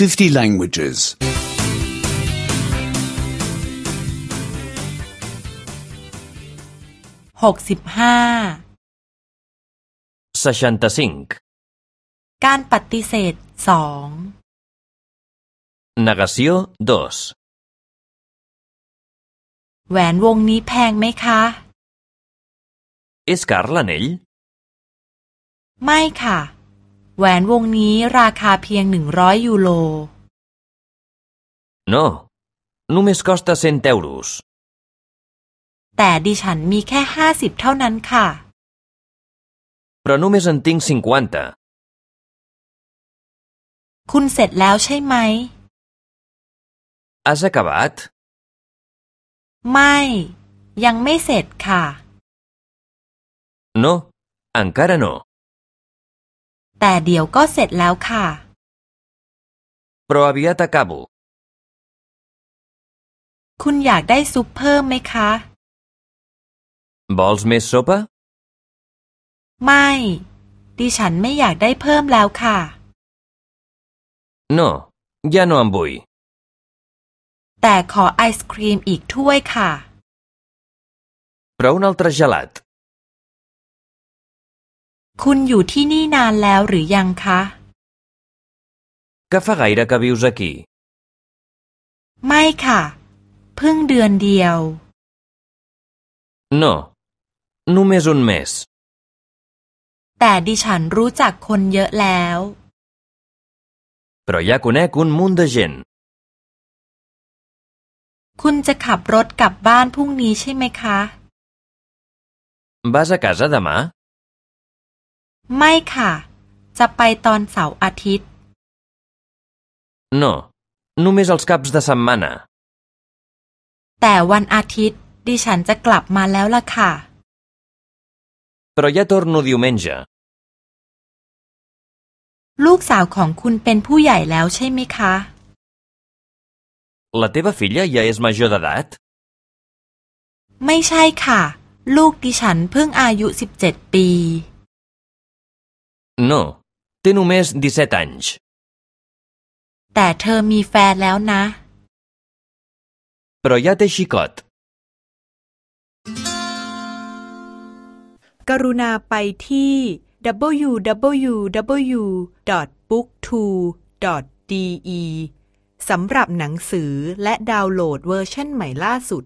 50 languages. หกสิบห้า 65. การปฏิเสธสอง Negació 2. แหวนวงนี้แพงไหมคะ És car l'anell? ไม่ค่ะ แหวนวงนี้ราคาเพียงหนึ่งร้อยยูโร No. Només costa 100 euros. แต่ดิฉันมีแค่ห้าสิบเท่านั้นค่ะ Però només en tinc 50. คุณเสร็จแล้วใช่ไหม Has acabat? ไม่ ยังไม่เสร็จค่ะ No. Encara no. แต่เดี๋ยวก็เสร็จแล้วค่ะ Però aviat acabo. คุณอยากได้ซุปเพิ่มไหมคะ Vols més sopa? ไม่ ดิฉันไม่อยากได้เพิ่มแล้วค่ะ No. Ja no en vull. แต่ขอไอศครีมอีกถ้วยค่ะ Però un altre gelat. คุณอยู่ที่นี่นานแล้วหรือยังคะ Que fa gaire que vius aquí? ไม่ค่ะ เพิ่งเดือนเดียว No. Només un mes. แต่ดิฉันรู้จักคนเยอะแล้ว Però ja conec un munt de gent. คุณจะขับรถกลับบ้านพรุ่งนี้ใช่ไหมคะ Vas a casa demà? ไม่ค่ะ จะไปตอนเสาร์อาทิตย์ No. Només els caps de setmana. แต่วันอาทิตย์ดิฉันจะกลับมาแล้วล่ะค่ะ Però ja torno diumenge. ลูกสาวของคุณเป็นผู้ใหญ่แล้วใช่ไหมคะ La teva filla ja és major d'edat? ไม่ใช่ค่ะ ลูกดิฉันเพิ่งอายุสิบเจ็ดปี No. Té només 17 anys. แต่เธอมีแฟนแล้วนะ Però ja té xicot. กรุณาไปที่ www.booktwo.de สำหรับหนังสือและดาวน์โหลดเวอร์ชันใหม่ล่าสุด